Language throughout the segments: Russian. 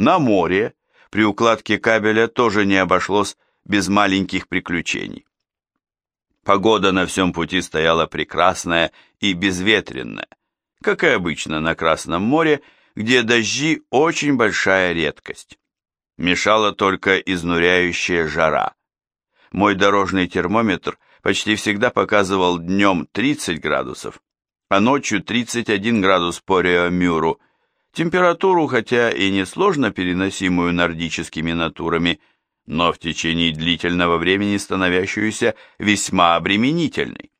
На море при укладке кабеля тоже не обошлось без маленьких приключений. Погода на всем пути стояла прекрасная и безветренная, как и обычно на Красном море, где дожди очень большая редкость. Мешала только изнуряющая жара. Мой дорожный термометр почти всегда показывал днем 30 градусов, а ночью 31 градус по Реомюру. Температуру, хотя и несложно переносимую нордическими натурами, но в течение длительного времени становящуюся весьма обременительной.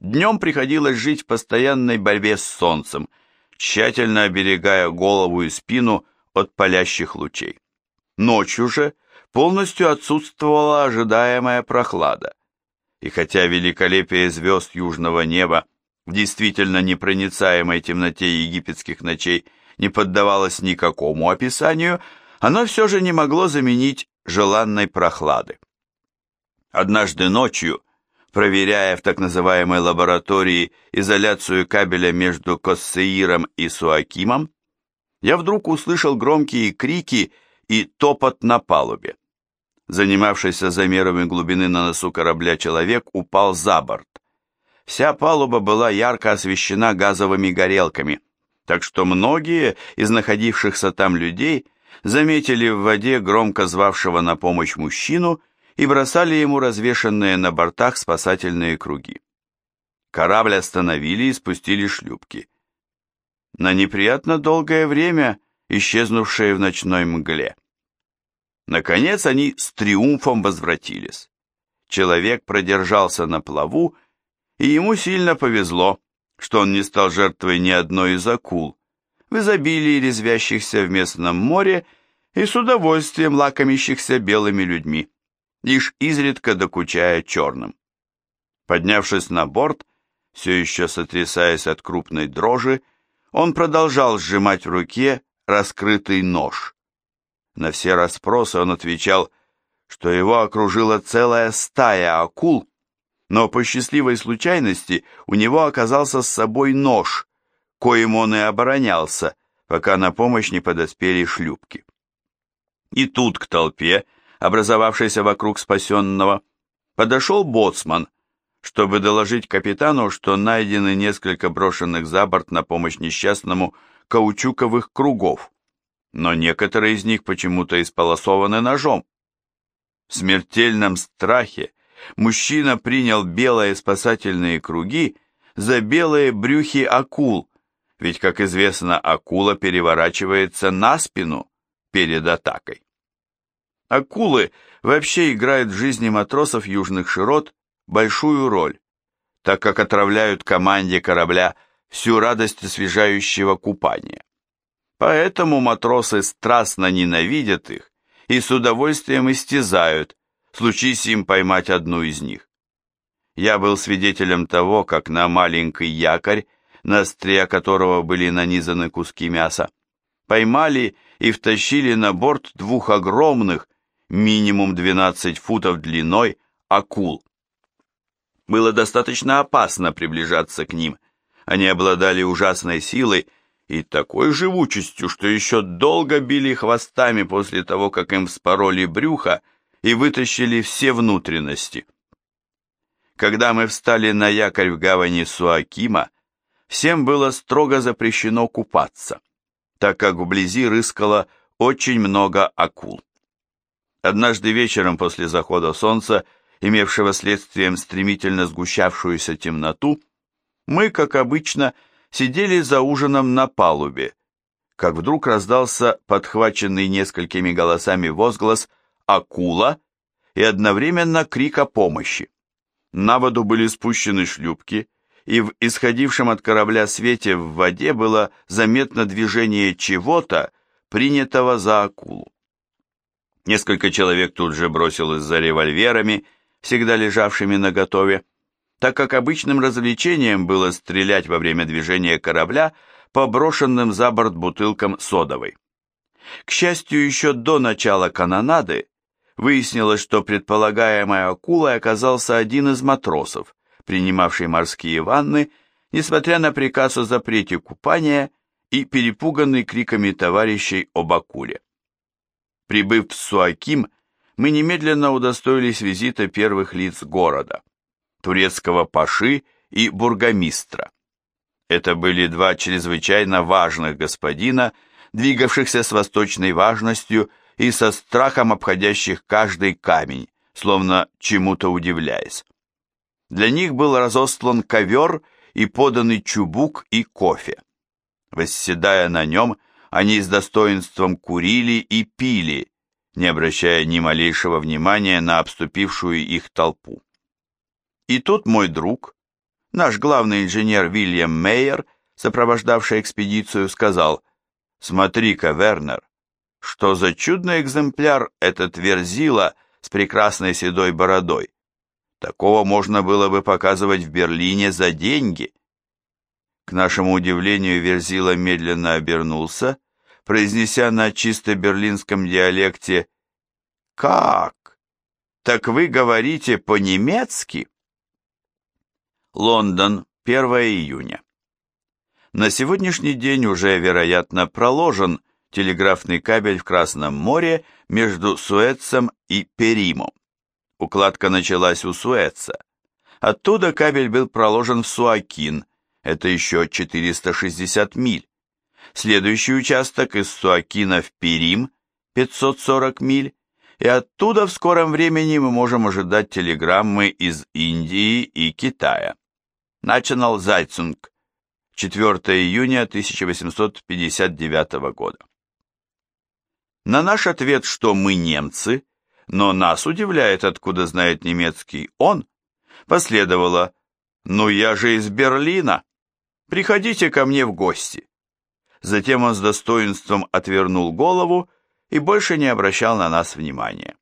Днем приходилось жить в постоянной борьбе с солнцем, тщательно оберегая голову и спину от палящих лучей. Ночью же полностью отсутствовала ожидаемая прохлада. И хотя великолепие звезд южного неба в действительно непроницаемой темноте египетских ночей не поддавалось никакому описанию, оно все же не могло заменить желанной прохлады. Однажды ночью, проверяя в так называемой лаборатории изоляцию кабеля между Коссеиром и Суакимом, я вдруг услышал громкие крики и топот на палубе. Занимавшийся замерами глубины на носу корабля человек упал за борт. Вся палуба была ярко освещена газовыми горелками, так что многие из находившихся там людей заметили в воде громко звавшего на помощь мужчину и бросали ему развешанные на бортах спасательные круги. Корабль остановили и спустили шлюпки. На неприятно долгое время исчезнувшие в ночной мгле. Наконец они с триумфом возвратились. Человек продержался на плаву, и ему сильно повезло, что он не стал жертвой ни одной из акул, в изобилии резвящихся в местном море и с удовольствием лакомящихся белыми людьми, лишь изредка докучая черным. Поднявшись на борт, все еще сотрясаясь от крупной дрожи, он продолжал сжимать в руке раскрытый нож. На все расспросы он отвечал, что его окружила целая стая акул, но по счастливой случайности у него оказался с собой нож, коим он и оборонялся, пока на помощь не подоспели шлюпки. И тут к толпе, образовавшейся вокруг спасенного, подошел боцман, чтобы доложить капитану, что найдены несколько брошенных за борт на помощь несчастному каучуковых кругов, но некоторые из них почему-то исполосованы ножом. В смертельном страхе мужчина принял белые спасательные круги за белые брюхи акул, ведь, как известно, акула переворачивается на спину перед атакой. Акулы вообще играют в жизни матросов южных широт большую роль, так как отравляют команде корабля всю радость освежающего купания. Поэтому матросы страстно ненавидят их и с удовольствием истязают, случись им поймать одну из них. Я был свидетелем того, как на маленький якорь, на острия которого были нанизаны куски мяса, поймали и втащили на борт двух огромных, минимум 12 футов длиной, акул. Было достаточно опасно приближаться к ним – они обладали ужасной силой и такой живучестью, что еще долго били хвостами после того, как им вспороли брюхо и вытащили все внутренности. Когда мы встали на якорь в гавани Суакима, всем было строго запрещено купаться, так как вблизи рыскало очень много акул. Однажды вечером после захода солнца, имевшего следствием стремительно сгущавшуюся темноту, мы, как обычно, сидели за ужином на палубе, как вдруг раздался подхваченный несколькими голосами возглас «Акула!» и одновременно крик о помощи. На воду были спущены шлюпки, и в исходившем от корабля свете в воде было заметно движение чего-то, принятого за акулу. Несколько человек тут же бросилось за револьверами, всегда лежавшими наготове, так как обычным развлечением было стрелять во время движения корабля по брошенным за борт бутылкам содовой. К счастью, еще до начала канонады выяснилось, что предполагаемой акулой оказался один из матросов, принимавший морские ванны, несмотря на приказ о запрете купания и перепуганный криками товарищей об акуле. Прибыв в Суаким, мы немедленно удостоились визита первых лиц города, турецкого паши и бургомистра. Это были два чрезвычайно важных господина, двигавшихся с восточной важностью и со страхом обходящих каждый камень, словно чему-то удивляясь. Для них был разостлан ковер и поданный чубук и кофе. Восседая на нем, они с достоинством курили и пили, не обращая ни малейшего внимания на обступившую их толпу. И тут мой друг, наш главный инженер Вильям Мейер, сопровождавший экспедицию, сказал, «Смотри-ка, Вернер, что за чудный экземпляр этот Верзила с прекрасной седой бородой. Такого можно было бы показывать в Берлине за деньги». К нашему удивлению, Верзила медленно обернулся, произнеся на чисто берлинском диалекте «Как? Так вы говорите по-немецки?» Лондон, 1 июня. На сегодняшний день уже, вероятно, проложен телеграфный кабель в Красном море между Суэцем и Перимом. Укладка началась у Суэца. Оттуда кабель был проложен в Суакин, это еще 460 миль. Следующий участок из Суакина в Перим, 540 миль, и оттуда в скором времени мы можем ожидать телеграммы из Индии и Китая. National Zeitung, 4 июня 1859 года. На наш ответ, что мы немцы, но нас удивляет, откуда знает немецкий он, последовало «Ну я же из Берлина! Приходите ко мне в гости!» Затем он с достоинством отвернул голову и больше не обращал на нас внимания.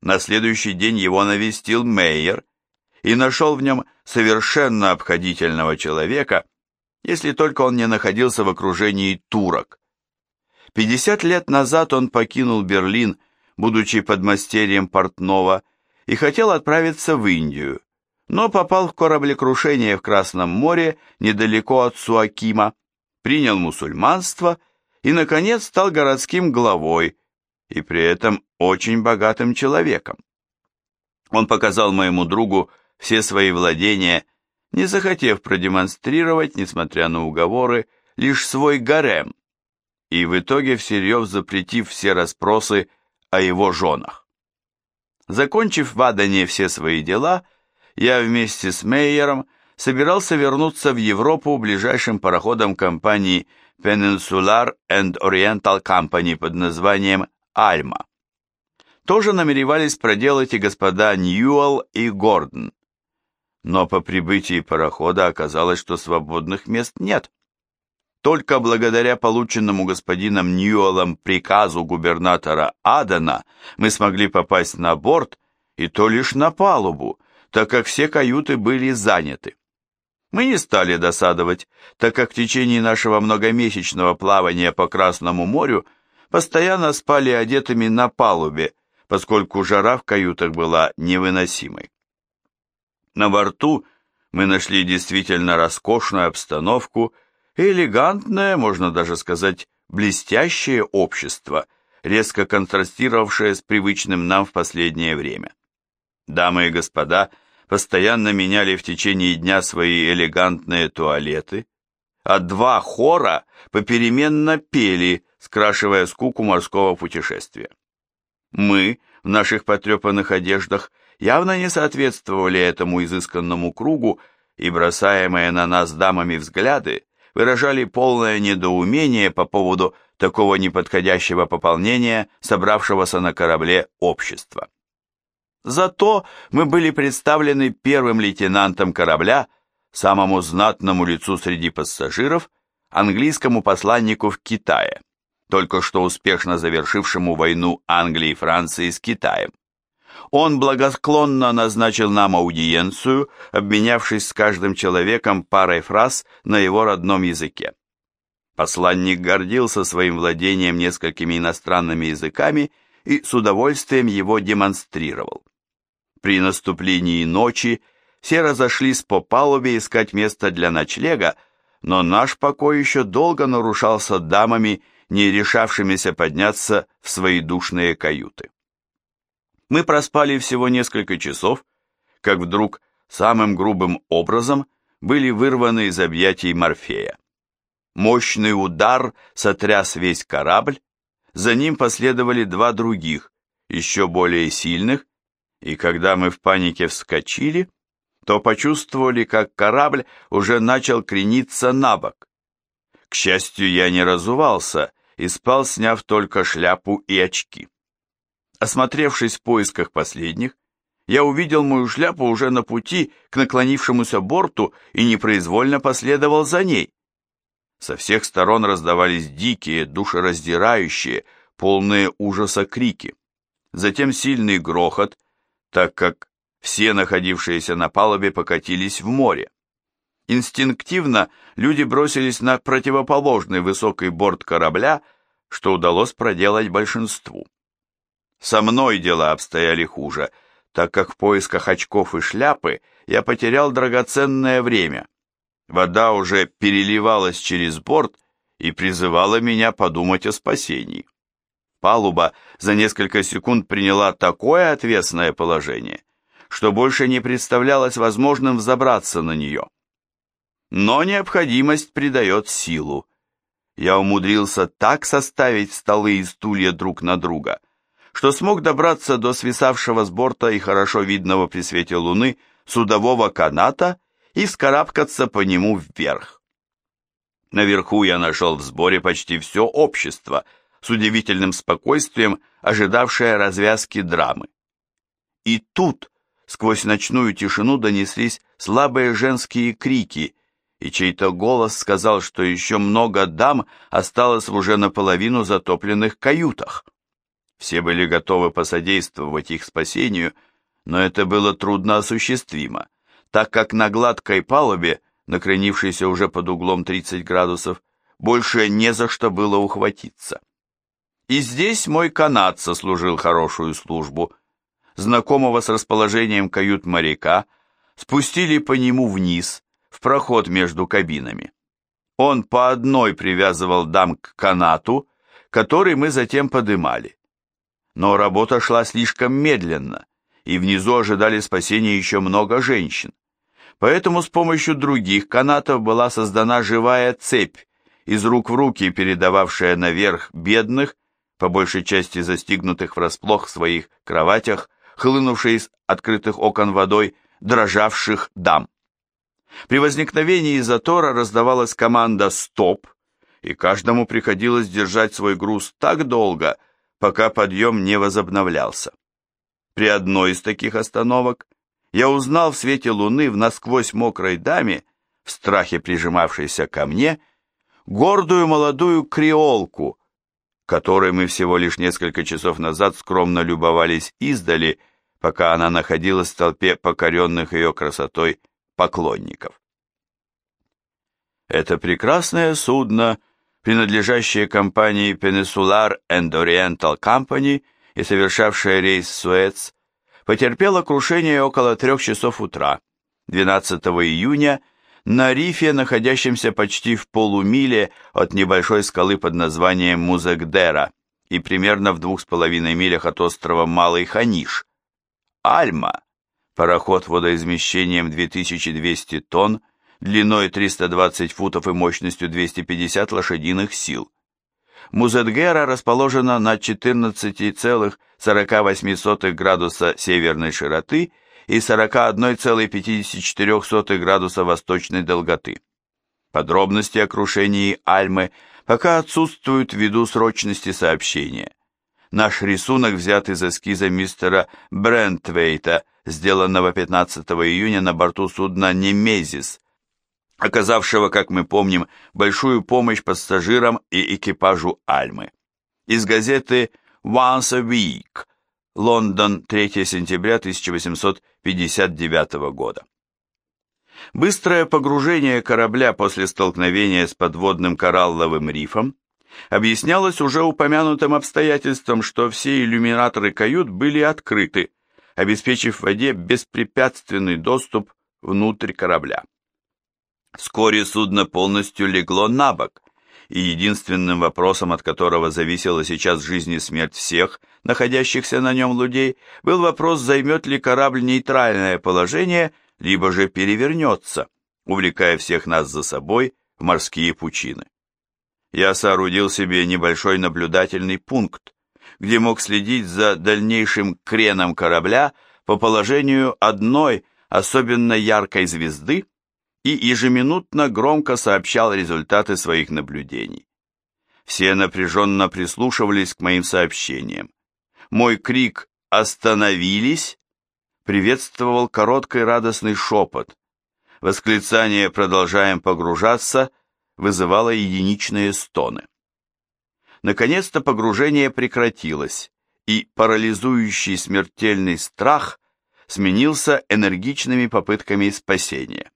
На следующий день его навестил Мейер и нашел в нем совершенно обходительного человека, если только он не находился в окружении турок. Пятьдесят лет назад он покинул Берлин, будучи подмастерьем портного, и хотел отправиться в Индию, но попал в кораблекрушение в Красном море недалеко от Суакима, принял мусульманство и, наконец, стал городским главой и при этом очень богатым человеком. Он показал моему другу все свои владения, не захотев продемонстрировать, несмотря на уговоры, лишь свой гарем, и в итоге всерьез запретив все расспросы о его женах. Закончив в Адане все свои дела, я вместе с Мейером собирался вернуться в Европу ближайшим пароходом компании Peninsular and Oriental Company под названием «Альма». Тоже намеревались проделать и господа Ньюэлл и Гордон. Но по прибытии парохода оказалось, что свободных мест нет. Только благодаря полученному господином Ньюэллом приказу губернатора Адена мы смогли попасть на борт, и то лишь на палубу, так как все каюты были заняты. Мы не стали досадовать, так как в течение нашего многомесячного плавания по Красному морю постоянно спали одетыми на палубе, поскольку жара в каютах была невыносимой. На борту мы нашли действительно роскошную обстановку элегантное, можно даже сказать, блестящее общество, резко контрастировавшее с привычным нам в последнее время. Дамы и господа – постоянно меняли в течение дня свои элегантные туалеты, а два хора попеременно пели, скрашивая скуку морского путешествия. Мы в наших потрепанных одеждах явно не соответствовали этому изысканному кругу, и бросаемые на нас дамами взгляды выражали полное недоумение по поводу такого неподходящего пополнения собравшегося на корабле общества. Зато мы были представлены первым лейтенантом корабля, самому знатному лицу среди пассажиров, английскому посланнику в Китае, только что успешно завершившему войну Англии и Франции с Китаем. Он благосклонно назначил нам аудиенцию, обменявшись с каждым человеком парой фраз на его родном языке. Посланник гордился своим владением несколькими иностранными языками и с удовольствием его демонстрировал. При наступлении ночи все разошлись по палубе искать место для ночлега, но наш покой еще долго нарушался дамами, не решавшимися подняться в свои душные каюты. Мы проспали всего несколько часов, как вдруг самым грубым образом были вырваны из объятий Морфея. Мощный удар сотряс весь корабль, за ним последовали два других, еще более сильных, и когда мы в панике вскочили, то почувствовали, как корабль уже начал крениться на бок. К счастью, я не разувался и спал, сняв только шляпу и очки. Осмотревшись в поисках последних, я увидел мою шляпу уже на пути к наклонившемуся борту и непроизвольно последовал за ней. Со всех сторон раздавались дикие, душераздирающие, полные ужаса крики. Затем сильный грохот, так как все находившиеся на палубе покатились в море. Инстинктивно люди бросились на противоположный высокий борт корабля, что удалось проделать большинству. Со мной дела обстояли хуже, так как в поисках очков и шляпы я потерял драгоценное время. Вода уже переливалась через борт и призывала меня подумать о спасении. Палуба за несколько секунд приняла такое отвесное положение, что больше не представлялось возможным взобраться на нее. Но необходимость придает силу. Я умудрился так составить столы и стулья друг на друга, что смог добраться до свисавшего с борта и хорошо видного при свете луны судового каната и скарабкаться по нему вверх. Наверху я нашел в сборе почти все общество, с удивительным спокойствием ожидавшее развязки драмы. И тут, сквозь ночную тишину, донеслись слабые женские крики, и чей-то голос сказал, что еще много дам осталось в уже наполовину затопленных каютах. Все были готовы посодействовать их спасению, но это было трудно осуществимо так как на гладкой палубе, накренившейся уже под углом 30 градусов, больше не за что было ухватиться. И здесь мой канат сослужил хорошую службу. Знакомого с расположением кают моряка спустили по нему вниз, в проход между кабинами. Он по одной привязывал дам к канату, который мы затем подымали. Но работа шла слишком медленно, и внизу ожидали спасения еще много женщин. Поэтому с помощью других канатов была создана живая цепь, из рук в руки передававшая наверх бедных, по большей части застигнутых врасплох в своих кроватях, хлынувшей из открытых окон водой, дрожавших дам. При возникновении затора раздавалась команда «Стоп», и каждому приходилось держать свой груз так долго, пока подъем не возобновлялся. При одной из таких остановок я узнал в свете луны в насквозь мокрой даме, в страхе прижимавшейся ко мне, гордую молодую креолку, которой мы всего лишь несколько часов назад скромно любовались издали, пока она находилась в толпе покоренных ее красотой поклонников. Это прекрасное судно, принадлежащее компании Peninsular and Oriental Company – и совершавшая рейс Суэц, потерпела крушение около трех часов утра, 12 июня, на рифе, находящемся почти в полумиле от небольшой скалы под названием Музагдера и примерно в двух с половиной милях от острова Малый Ханиш. Альма, пароход водоизмещением 2200 тонн, длиной 320 футов и мощностью 250 лошадиных сил, Музетгера расположена на 14,48 градуса северной широты и 41,54 градуса восточной долготы. Подробности о крушении Альмы пока отсутствуют ввиду срочности сообщения. Наш рисунок взят из эскиза мистера Брентвейта, сделанного 15 июня на борту судна «Немезис», оказавшего, как мы помним, большую помощь пассажирам и экипажу Альмы. Из газеты Once a Week, Лондон, 3 сентября 1859 года. Быстрое погружение корабля после столкновения с подводным коралловым рифом объяснялось уже упомянутым обстоятельством, что все иллюминаторы кают были открыты, обеспечив воде беспрепятственный доступ внутрь корабля. Вскоре судно полностью легло на бок, и единственным вопросом, от которого зависела сейчас жизнь и смерть всех, находящихся на нем людей, был вопрос, займет ли корабль нейтральное положение, либо же перевернется, увлекая всех нас за собой в морские пучины. Я соорудил себе небольшой наблюдательный пункт, где мог следить за дальнейшим креном корабля по положению одной особенно яркой звезды, и ежеминутно громко сообщал результаты своих наблюдений. Все напряженно прислушивались к моим сообщениям. Мой крик «Остановились!» приветствовал короткий радостный шепот. Восклицание «Продолжаем погружаться!» вызывало единичные стоны. Наконец-то погружение прекратилось, и парализующий смертельный страх сменился энергичными попытками спасения.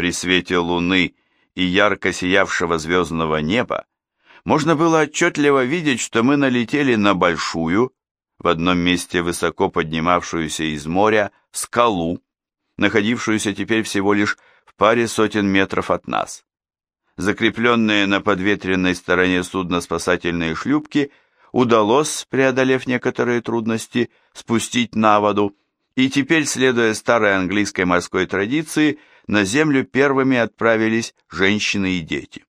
При свете луны и ярко сиявшего звездного неба можно было отчетливо видеть, что мы налетели на большую, в одном месте высоко поднимавшуюся из моря, скалу, находившуюся теперь всего лишь в паре сотен метров от нас. Закрепленные на подветренной стороне судна спасательные шлюпки удалось, преодолев некоторые трудности, спустить на воду, и теперь, следуя старой английской морской традиции, на землю первыми отправились женщины и дети.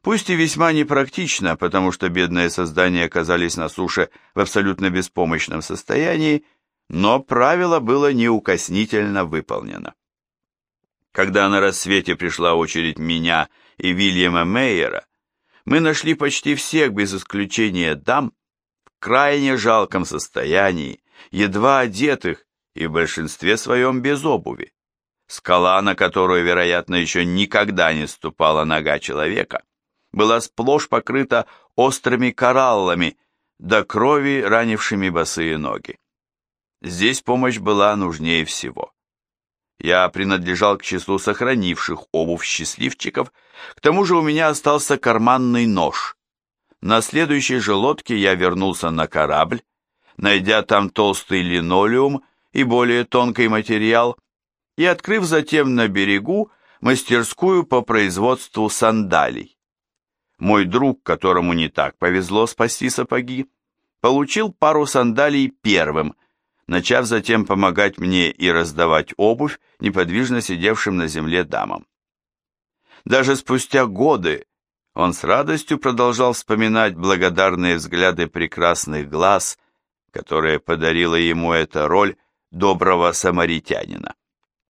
Пусть и весьма непрактично, потому что бедные создания оказались на суше в абсолютно беспомощном состоянии, но правило было неукоснительно выполнено. Когда на рассвете пришла очередь меня и Вильяма Мейера, мы нашли почти всех, без исключения дам, в крайне жалком состоянии, едва одетых и в большинстве своем без обуви. Скала, на которую, вероятно, еще никогда не ступала нога человека, была сплошь покрыта острыми кораллами, до крови ранившими босые ноги. Здесь помощь была нужнее всего. Я принадлежал к числу сохранивших обувь счастливчиков, к тому же у меня остался карманный нож. На следующей же лодке я вернулся на корабль, найдя там толстый линолеум и более тонкий материал, и открыв затем на берегу мастерскую по производству сандалий. Мой друг, которому не так повезло спасти сапоги, получил пару сандалий первым, начав затем помогать мне и раздавать обувь неподвижно сидевшим на земле дамам. Даже спустя годы он с радостью продолжал вспоминать благодарные взгляды прекрасных глаз, которые подарила ему эта роль доброго самаритянина.